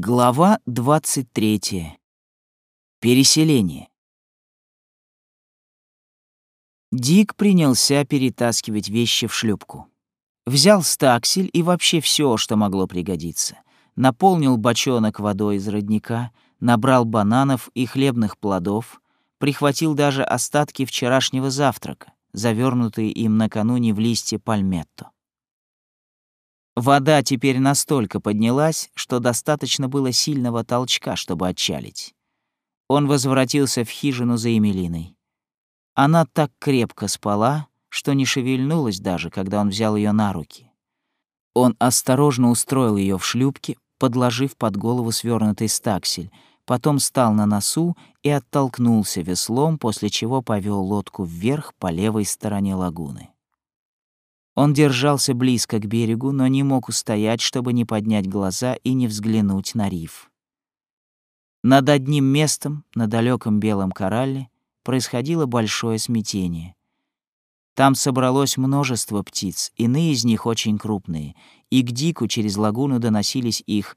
Глава 23. Переселение. Дик принялся перетаскивать вещи в шлюпку. Взял стаксель и вообще все, что могло пригодиться. Наполнил бочонок водой из родника, набрал бананов и хлебных плодов, прихватил даже остатки вчерашнего завтрака, завернутые им накануне в листья пальметто. Вода теперь настолько поднялась, что достаточно было сильного толчка, чтобы отчалить. Он возвратился в хижину за Емелиной. Она так крепко спала, что не шевельнулась даже, когда он взял ее на руки. Он осторожно устроил ее в шлюпке, подложив под голову свернутый стаксель, потом стал на носу и оттолкнулся веслом, после чего повел лодку вверх по левой стороне лагуны. Он держался близко к берегу, но не мог устоять, чтобы не поднять глаза и не взглянуть на риф. Над одним местом, на далеком белом коралле, происходило большое смятение. Там собралось множество птиц, иные из них очень крупные, и к Дику через лагуну доносились их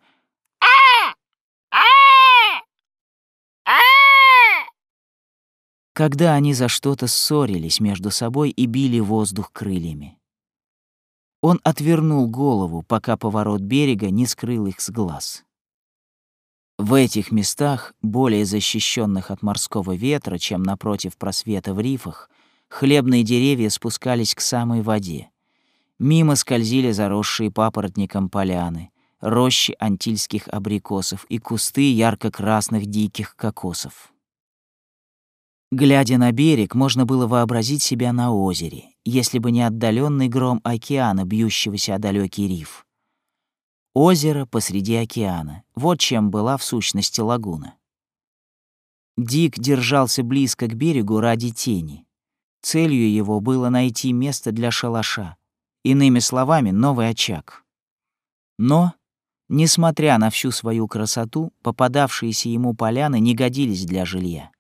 когда они за что-то ссорились между собой и били воздух крыльями. Он отвернул голову, пока поворот берега не скрыл их с глаз. В этих местах, более защищенных от морского ветра, чем напротив просвета в рифах, хлебные деревья спускались к самой воде. Мимо скользили заросшие папоротником поляны, рощи антильских абрикосов и кусты ярко-красных диких кокосов. Глядя на берег, можно было вообразить себя на озере, если бы не отдаленный гром океана, бьющегося о далекий риф. Озеро посреди океана. Вот чем была в сущности лагуна. Дик держался близко к берегу ради тени. Целью его было найти место для шалаша. Иными словами, новый очаг. Но, несмотря на всю свою красоту, попадавшиеся ему поляны не годились для жилья.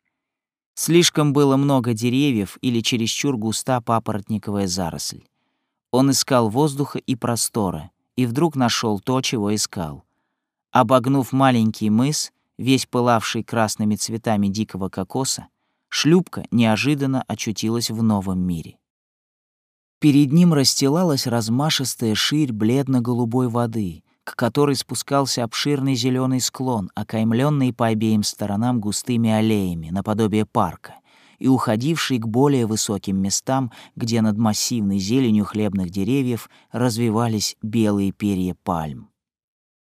Слишком было много деревьев или чересчур густа папоротниковая заросль. Он искал воздуха и простора, и вдруг нашел то, чего искал. Обогнув маленький мыс, весь пылавший красными цветами дикого кокоса, шлюпка неожиданно очутилась в новом мире. Перед ним расстилалась размашистая ширь бледно-голубой воды, к которой спускался обширный зеленый склон, окаймленный по обеим сторонам густыми аллеями, наподобие парка, и уходивший к более высоким местам, где над массивной зеленью хлебных деревьев развивались белые перья пальм.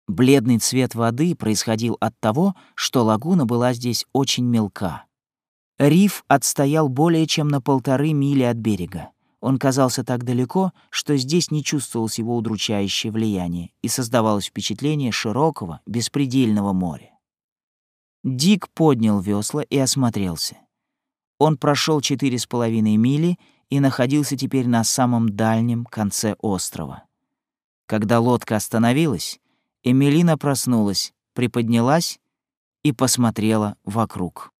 Бледный цвет воды происходил от того, что лагуна была здесь очень мелка. Риф отстоял более чем на полторы мили от берега. Он казался так далеко, что здесь не чувствовалось его удручающее влияние и создавалось впечатление широкого, беспредельного моря. Дик поднял весла и осмотрелся. Он прошел четыре с половиной мили и находился теперь на самом дальнем конце острова. Когда лодка остановилась, Эмилина проснулась, приподнялась и посмотрела вокруг.